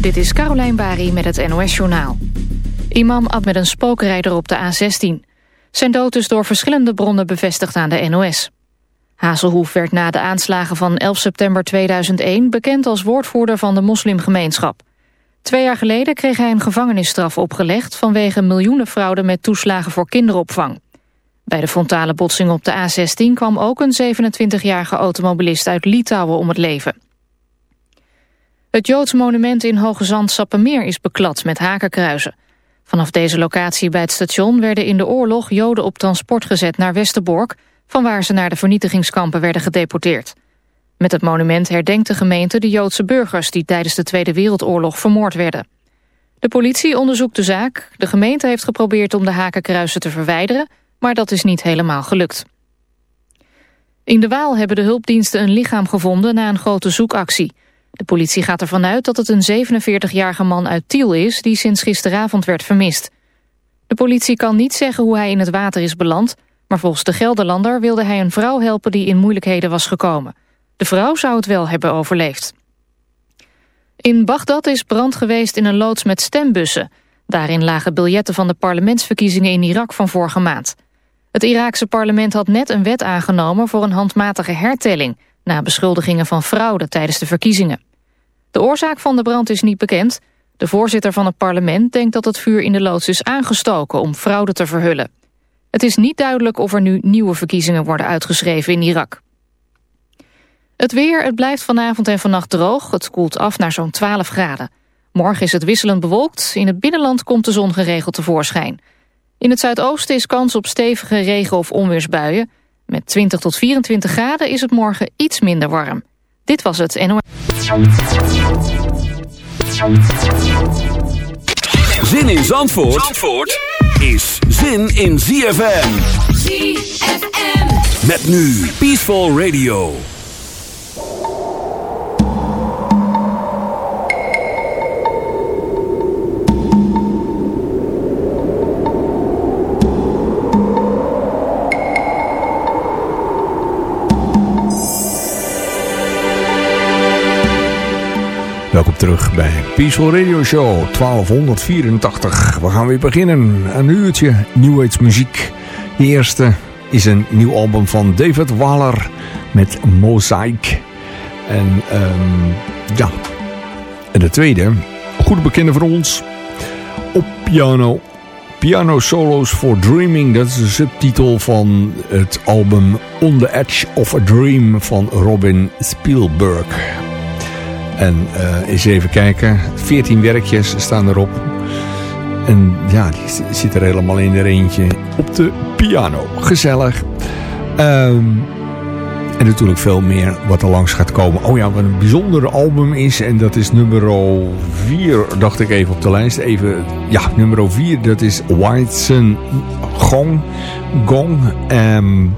Dit is Carolijn Bari met het NOS Journaal. Imam Ab met een spookrijder op de A16. Zijn dood is door verschillende bronnen bevestigd aan de NOS. Hazelhoef werd na de aanslagen van 11 september 2001... bekend als woordvoerder van de moslimgemeenschap. Twee jaar geleden kreeg hij een gevangenisstraf opgelegd... vanwege miljoenenfraude met toeslagen voor kinderopvang. Bij de frontale botsing op de A16 kwam ook een 27-jarige automobilist uit Litouwen om het leven. Het Joods monument in Hoge Zand-Sappemeer is beklad met hakenkruizen. Vanaf deze locatie bij het station werden in de oorlog Joden op transport gezet naar Westerbork, vanwaar ze naar de vernietigingskampen werden gedeporteerd. Met het monument herdenkt de gemeente de Joodse burgers die tijdens de Tweede Wereldoorlog vermoord werden. De politie onderzoekt de zaak. De gemeente heeft geprobeerd om de hakenkruizen te verwijderen, maar dat is niet helemaal gelukt. In de Waal hebben de hulpdiensten een lichaam gevonden na een grote zoekactie. De politie gaat ervan uit dat het een 47-jarige man uit Tiel is... die sinds gisteravond werd vermist. De politie kan niet zeggen hoe hij in het water is beland... maar volgens de Gelderlander wilde hij een vrouw helpen die in moeilijkheden was gekomen. De vrouw zou het wel hebben overleefd. In Bagdad is brand geweest in een loods met stembussen. Daarin lagen biljetten van de parlementsverkiezingen in Irak van vorige maand. Het Iraakse parlement had net een wet aangenomen voor een handmatige hertelling na beschuldigingen van fraude tijdens de verkiezingen. De oorzaak van de brand is niet bekend. De voorzitter van het parlement denkt dat het vuur in de loods is aangestoken om fraude te verhullen. Het is niet duidelijk of er nu nieuwe verkiezingen worden uitgeschreven in Irak. Het weer, het blijft vanavond en vannacht droog. Het koelt af naar zo'n 12 graden. Morgen is het wisselend bewolkt. In het binnenland komt de zon geregeld tevoorschijn. In het zuidoosten is kans op stevige regen- of onweersbuien. Met 20 tot 24 graden is het morgen iets minder warm. Dit was het NOS. Zin in Zandvoort, Zandvoort is zin in ZFM. ZFM. Met nu Peaceful Radio. Welkom terug bij Peaceful Radio Show 1284. We gaan weer beginnen. Een uurtje New Age muziek. De eerste is een nieuw album van David Waller met Mosaic. En um, ja, en de tweede, goed bekende voor ons, op piano. Piano Solos for Dreaming, dat is de subtitel van het album On the Edge of a Dream van Robin Spielberg. En uh, eens even kijken. 14 werkjes staan erop. En ja, die zit er helemaal in er eentje op de piano. Gezellig. Um, en natuurlijk veel meer wat er langs gaat komen. Oh ja, wat een bijzonder album is. En dat is nummer 4, dacht ik even op de lijst. Even, ja, nummer 4, dat is Whiteson Gong. Gong. Um,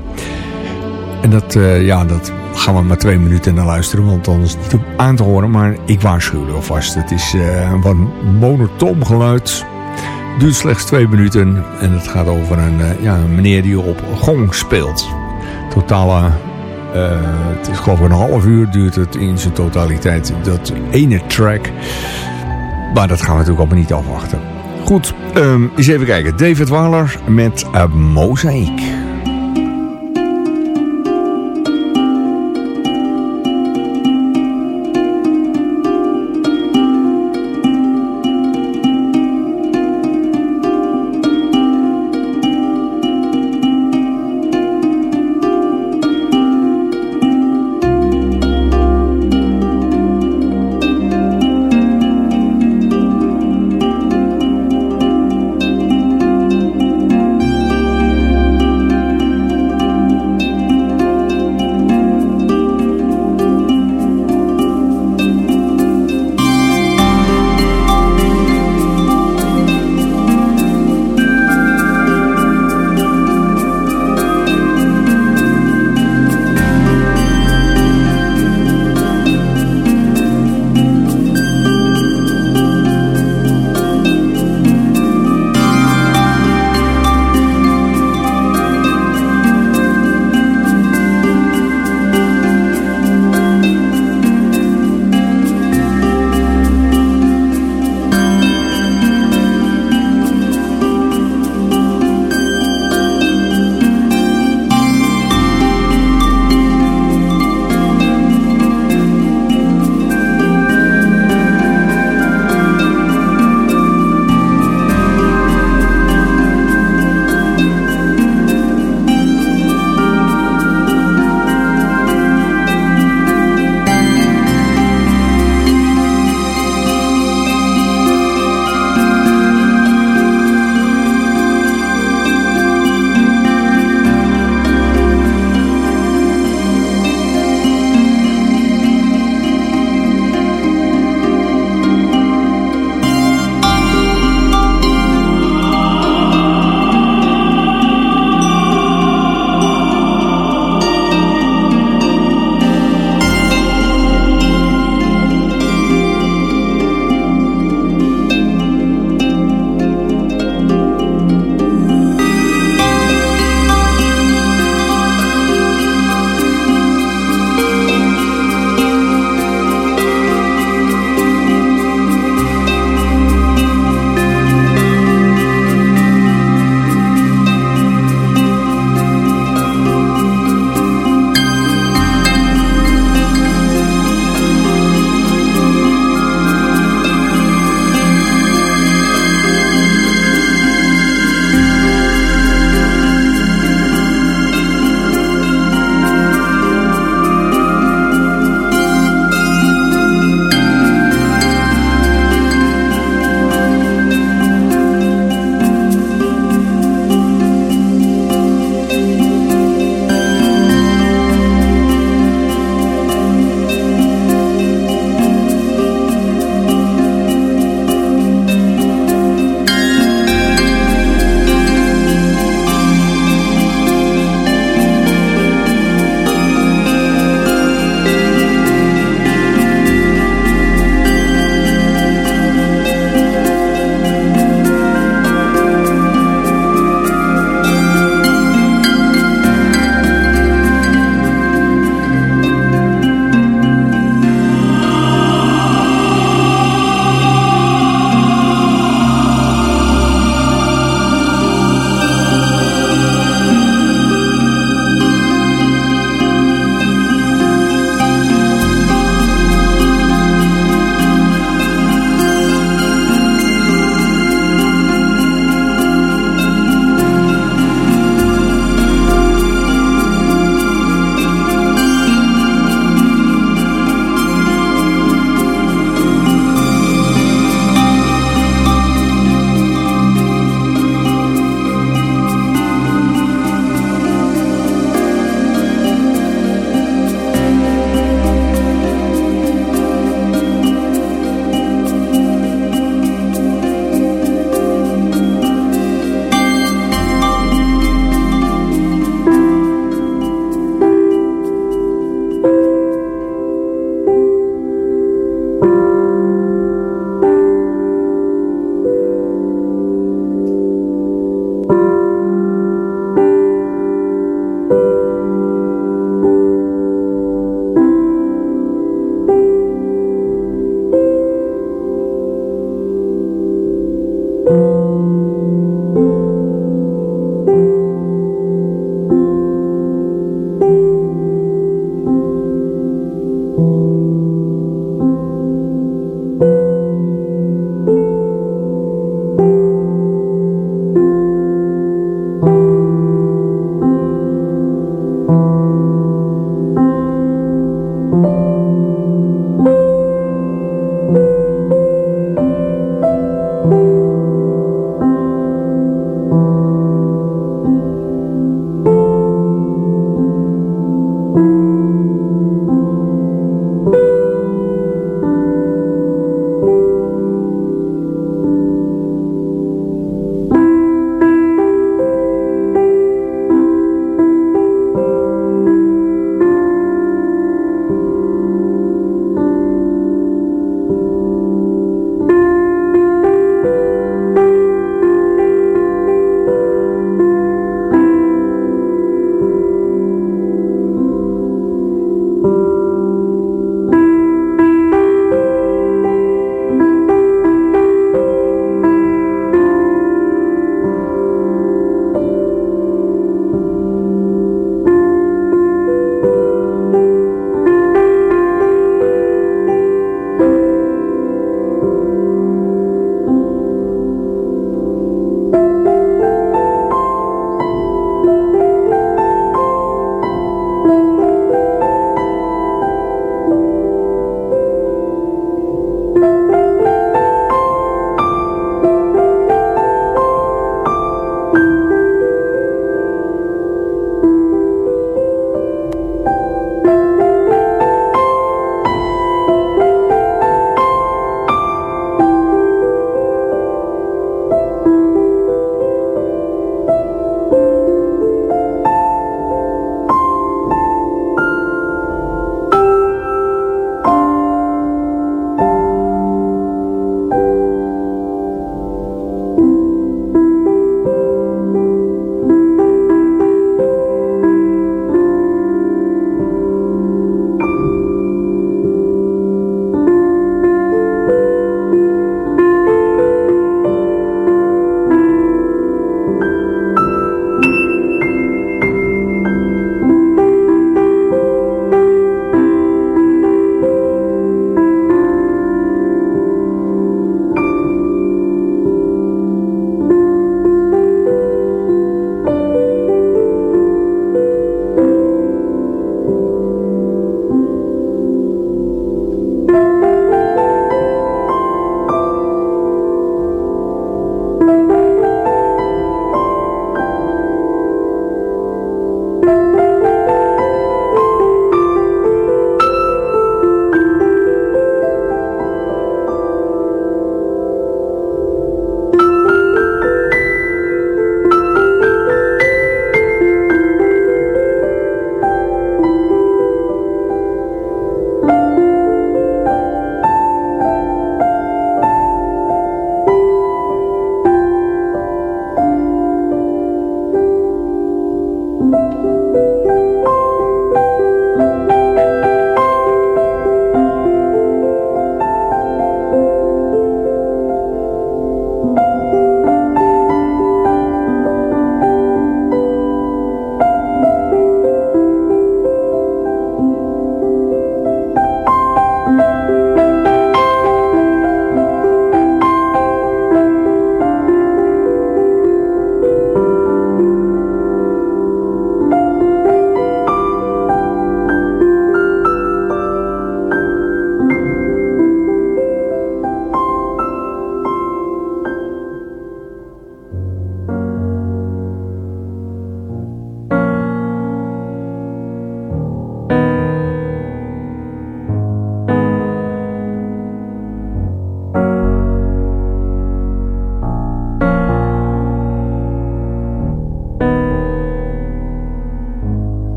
en dat, uh, ja, dat gaan we maar twee minuten naar luisteren, want het niet aan te horen. Maar ik waarschuw er alvast. Het is uh, een wat monotoom geluid. Duurt slechts twee minuten. En het gaat over een, uh, ja, een meneer die op gong speelt. Totale, uh, het is geloof ik een half uur duurt het in zijn totaliteit. Dat ene track. Maar dat gaan we natuurlijk allemaal niet afwachten. Goed, um, eens even kijken. David Waller met uh,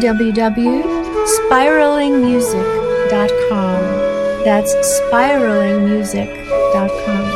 www.spiralingmusic.com. That's spiralingmusic.com.